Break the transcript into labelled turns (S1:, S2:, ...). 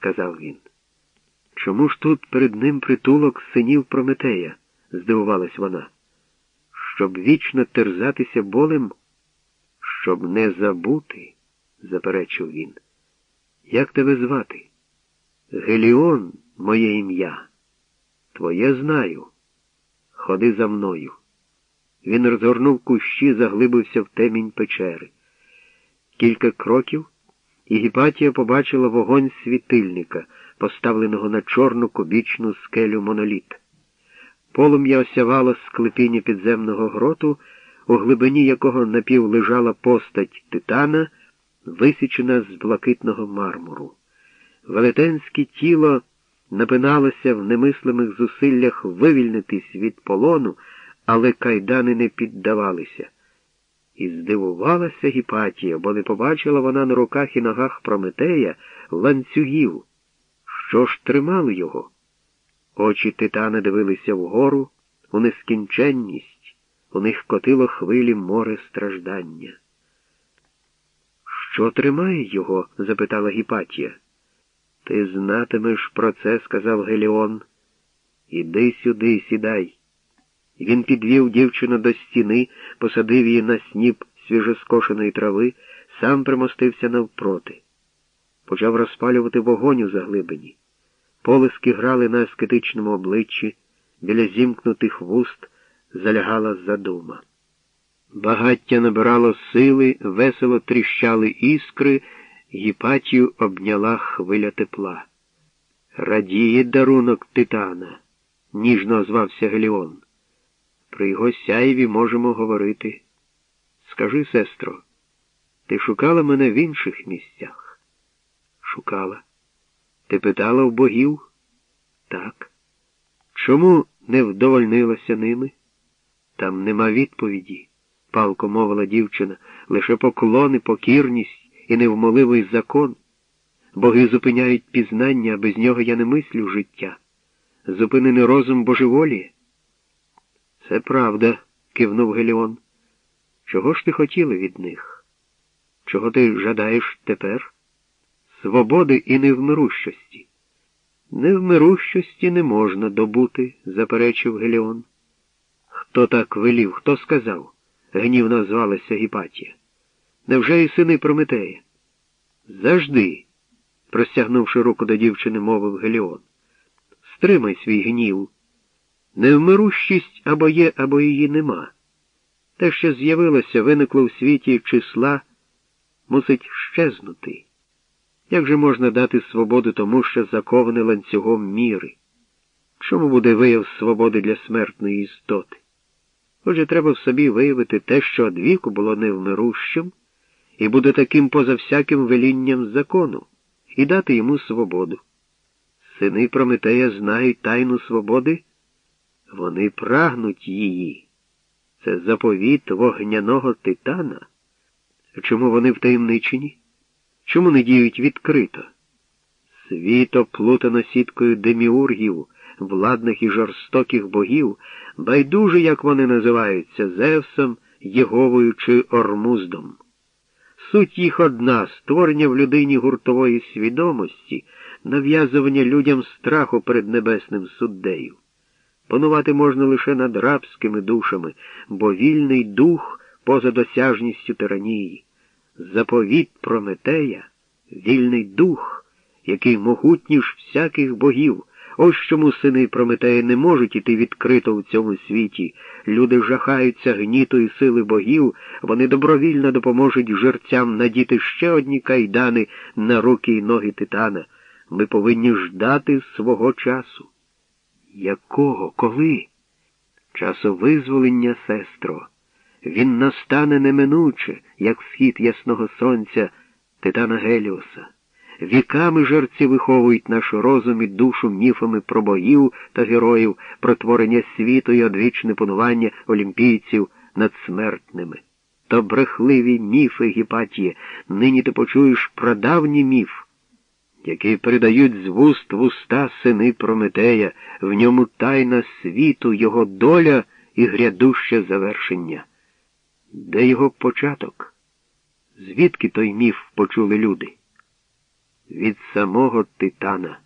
S1: сказав він. Чому ж тут перед ним притулок синів Прометея? здивувалась вона. Щоб вічно терзатися болем, щоб не забути, заперечив він. Як тебе звати? Геліон, моє ім'я. Твоє знаю. Ходи за мною. Він розгорнув кущі, заглибився в темінь печери. Кілька кроків, і Гіпатія побачила вогонь світильника, поставленого на чорну кубічну скелю моноліт. Полум'я осявало склепіння підземного гроту, у глибині якого напів лежала постать титана, висічена з блакитного мармуру. Велетенське тіло напиналося в немислимих зусиллях вивільнитись від полону, але кайдани не піддавалися. І здивувалася Гіпатія, бо не побачила вона на руках і ногах Прометея ланцюгів. Що ж тримало його? Очі титана дивилися вгору, у нескінченність, у них котило хвилі море страждання. Що тримає його? запитала Гіпатія. Ти знатимеш про це, сказав Геліон. Іди сюди, сідай. Він підвів дівчину до стіни, посадив її на сніп свіжоскошеної трави, сам примостився навпроти. Почав розпалювати вогонь у заглибині. Полиски грали на аскетичному обличчі, біля зімкнутих вуст залягала задума. Багаття набирало сили, весело тріщали іскри, Гіпатію обняла хвиля тепла. Радіє дарунок титана, ніжно озвався Геліон. При його сяєві можемо говорити. Скажи, сестро, ти шукала мене в інших місцях? Шукала. Ти питала в богів? Так. Чому не вдовольнилася ними? Там нема відповіді, палко мовила дівчина, лише поклони, покірність і невмоливий закон. Боги зупиняють пізнання, без нього я не мислю життя. Зупинений розум божеволі. Це правда, кивнув Геліон. Чого ж ти хотіла від них? Чого ти жадаєш тепер? Свободи і невмирущості. Невмирущості не можна добути, заперечив Геліон. Хто так велів, хто сказав? гнівно звалася Гіпатія. Невже і сини Прометея? Завжди, простягнувши руку до дівчини, мовив Геліон. Стримай свій гнів. Невмирущість або є, або її нема. Те, що з'явилося, виникло в світі числа, мусить щезнути. Як же можна дати свободу тому, що заковане ланцюгом міри? Чому буде вияв свободи для смертної істоти? Отже, треба в собі виявити те, що одвіку було невмирущим, і буде таким поза всяким велінням закону, і дати йому свободу. Сини Прометея знають тайну свободи, вони прагнуть її. Це заповіт вогняного титана. Чому вони втаємничені? Чому не діють відкрито? Світ оплутано сіткою деміургів, владних і жорстоких богів, байдуже, як вони називаються, Зевсом, Єговою чи Ормуздом. Суть їх одна створення в людині гуртової свідомості, нав'язування людям страху перед небесним суддею. Панувати можна лише над рабськими душами, бо вільний дух поза досяжністю тиранії. Заповіт Прометея, вільний дух, який могутніш всяких богів. Ось чому сини Прометея не можуть іти відкрито у цьому світі. Люди жахаються гніту сили богів, вони добровільно допоможуть жерцям надіти ще одні кайдани на руки й ноги титана. Ми повинні ждати свого часу. Якого, коли? Часу визволення, сестро. Він настане неминуче, як схід ясного сонця Титана Геліоса. Віками жерці виховують наш розум і душу міфами про богів та героїв, про творення світу і одвічне панування олімпійців над смертними. То брехливі міфи, Гіпатіє, нині ти почуєш прадавній міф, який передають з вуст в уста сини Прометея, в ньому тайна світу, його доля і грядуще завершення. Де його початок? Звідки той міф почули люди? від самого титана.